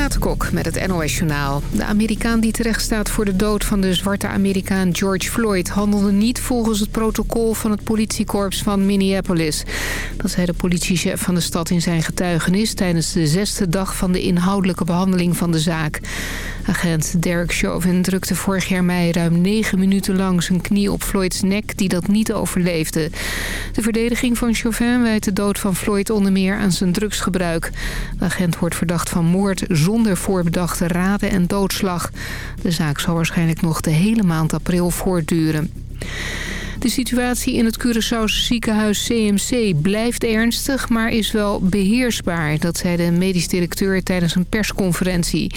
Renate Kok met het NOS Journaal. De Amerikaan die terecht staat voor de dood van de zwarte Amerikaan George Floyd... handelde niet volgens het protocol van het politiekorps van Minneapolis. Dat zei de politiechef van de stad in zijn getuigenis... tijdens de zesde dag van de inhoudelijke behandeling van de zaak. Agent Derek Chauvin drukte vorig jaar mei ruim negen minuten lang... zijn knie op Floyds nek, die dat niet overleefde. De verdediging van Chauvin wijt de dood van Floyd onder meer aan zijn drugsgebruik. De agent wordt verdacht van moord zonder voorbedachte raden en doodslag. De zaak zal waarschijnlijk nog de hele maand april voortduren. De situatie in het Curaçaose ziekenhuis CMC blijft ernstig, maar is wel beheersbaar. Dat zei de medisch directeur tijdens een persconferentie.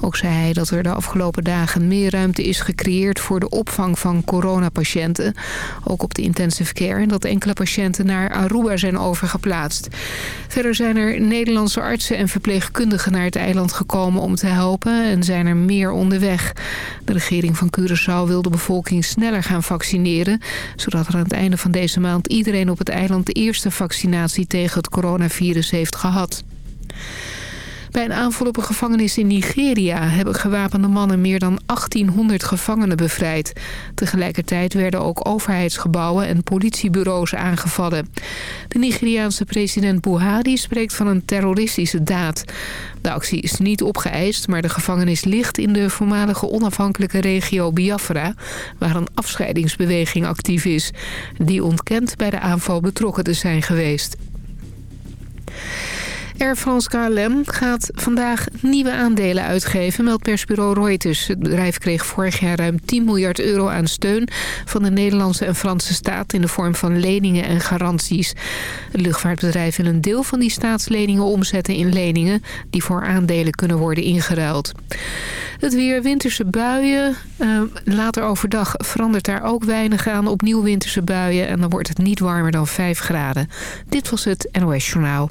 Ook zei hij dat er de afgelopen dagen meer ruimte is gecreëerd voor de opvang van coronapatiënten. Ook op de intensive care en dat enkele patiënten naar Aruba zijn overgeplaatst. Verder zijn er Nederlandse artsen en verpleegkundigen naar het eiland gekomen om te helpen en zijn er meer onderweg. De regering van Curaçao wil de bevolking sneller gaan vaccineren zodat er aan het einde van deze maand iedereen op het eiland de eerste vaccinatie tegen het coronavirus heeft gehad. Bij een aanval op een gevangenis in Nigeria hebben gewapende mannen meer dan 1800 gevangenen bevrijd. Tegelijkertijd werden ook overheidsgebouwen en politiebureaus aangevallen. De Nigeriaanse president Buhari spreekt van een terroristische daad. De actie is niet opgeëist, maar de gevangenis ligt in de voormalige onafhankelijke regio Biafra... waar een afscheidingsbeweging actief is. Die ontkent bij de aanval betrokken te zijn geweest. Air France KLM gaat vandaag nieuwe aandelen uitgeven, meldt persbureau Reuters. Het bedrijf kreeg vorig jaar ruim 10 miljard euro aan steun van de Nederlandse en Franse staat in de vorm van leningen en garanties. Het luchtvaartbedrijf wil een deel van die staatsleningen omzetten in leningen die voor aandelen kunnen worden ingeruild. Het weer winterse buien. Uh, later overdag verandert daar ook weinig aan. Opnieuw winterse buien en dan wordt het niet warmer dan 5 graden. Dit was het NOS Journaal.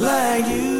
like you.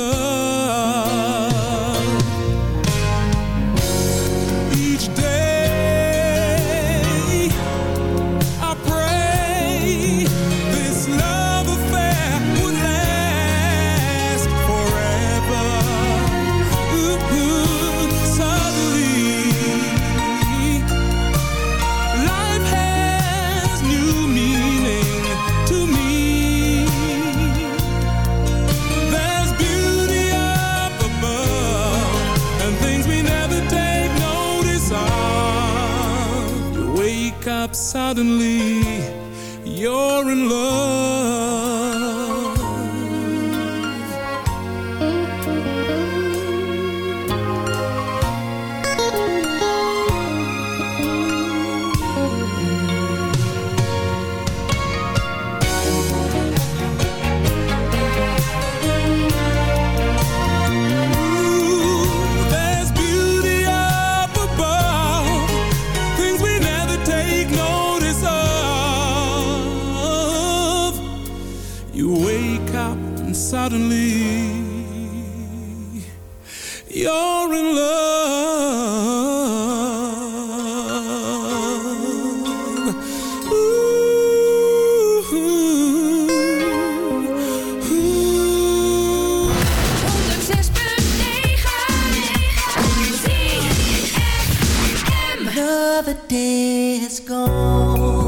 Another day has gone.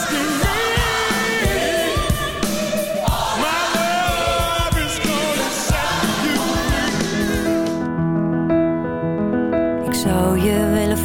Just a little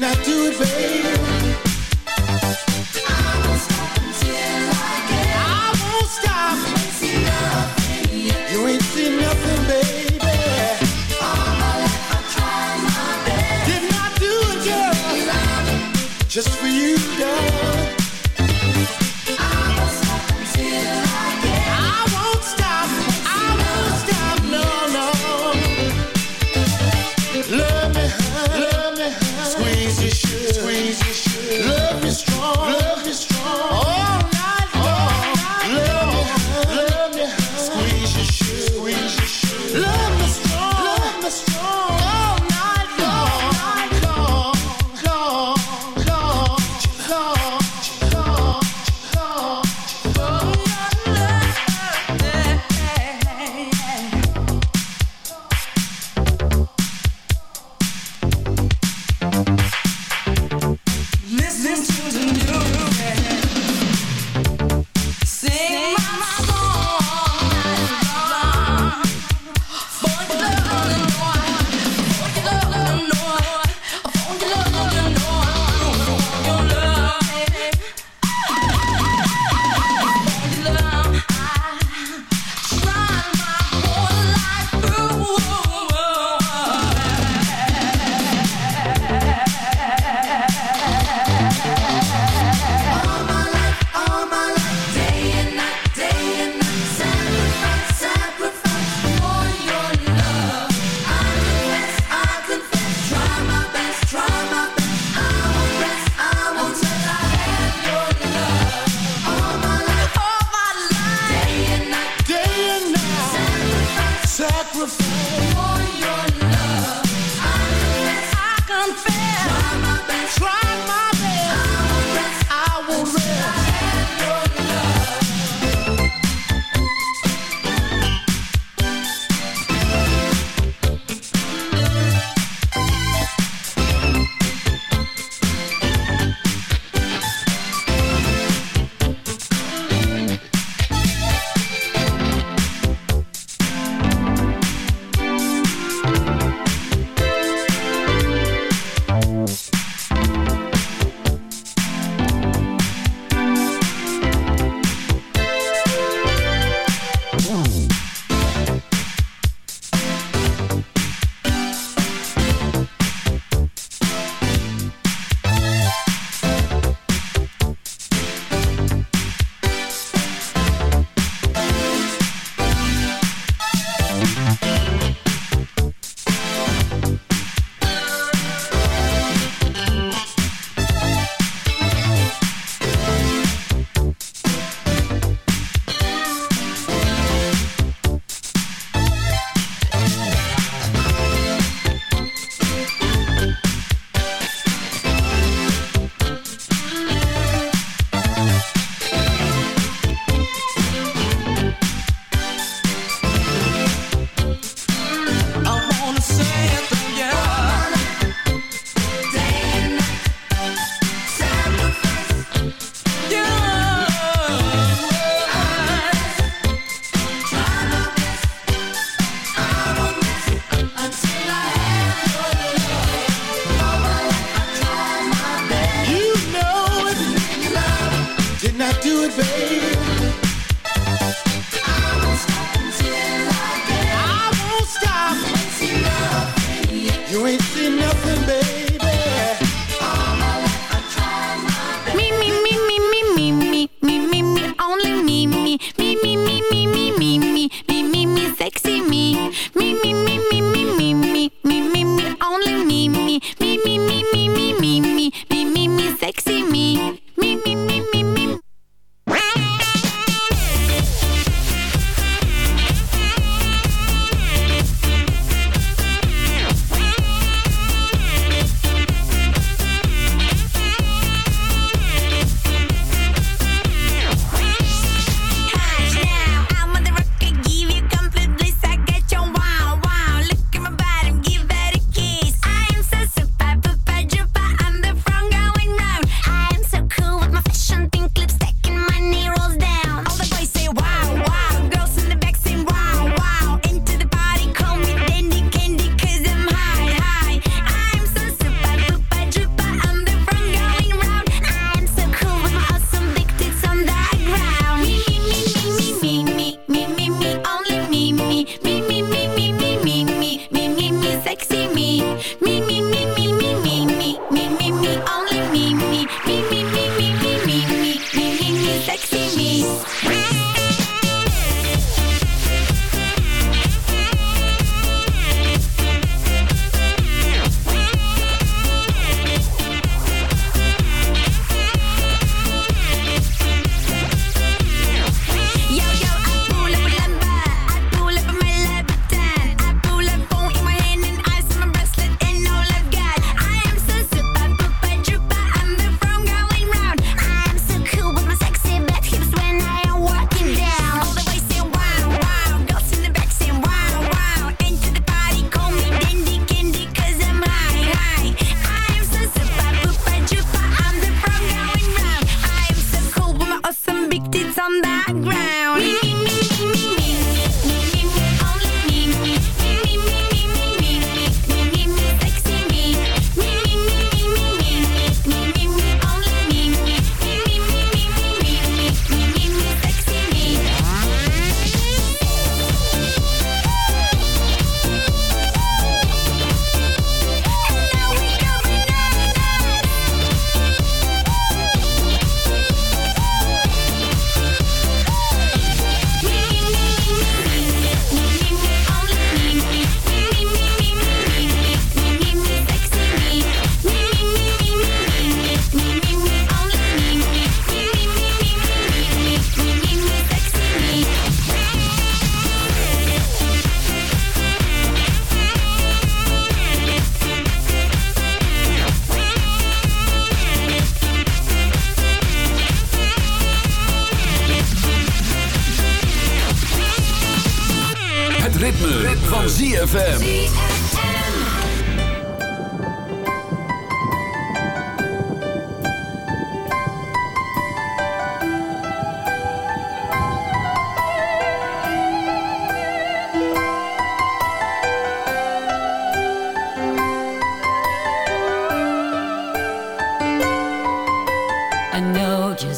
Not do it, babe.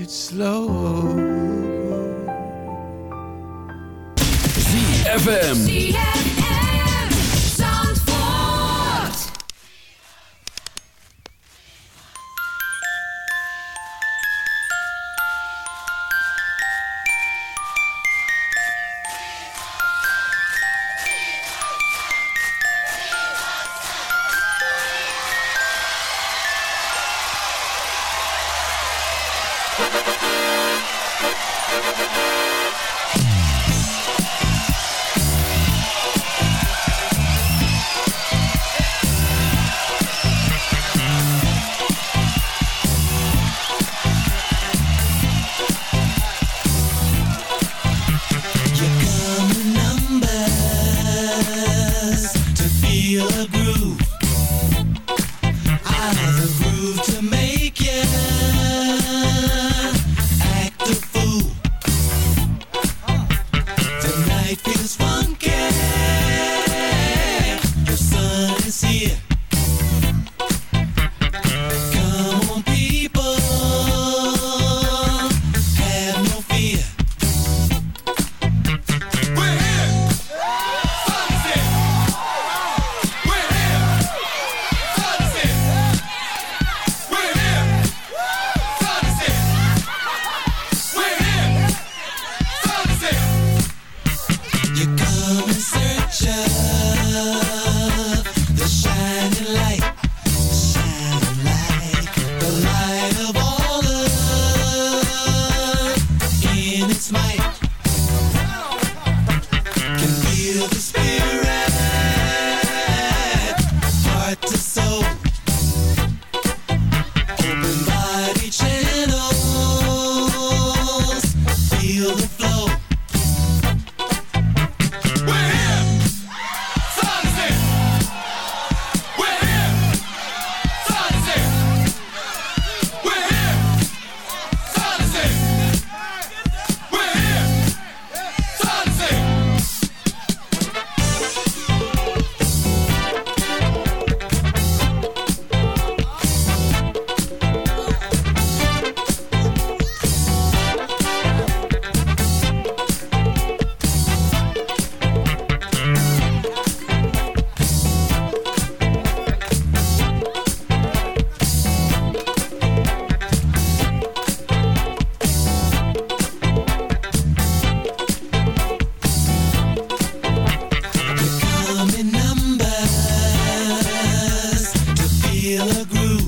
it slow. ZFM. Feels groove.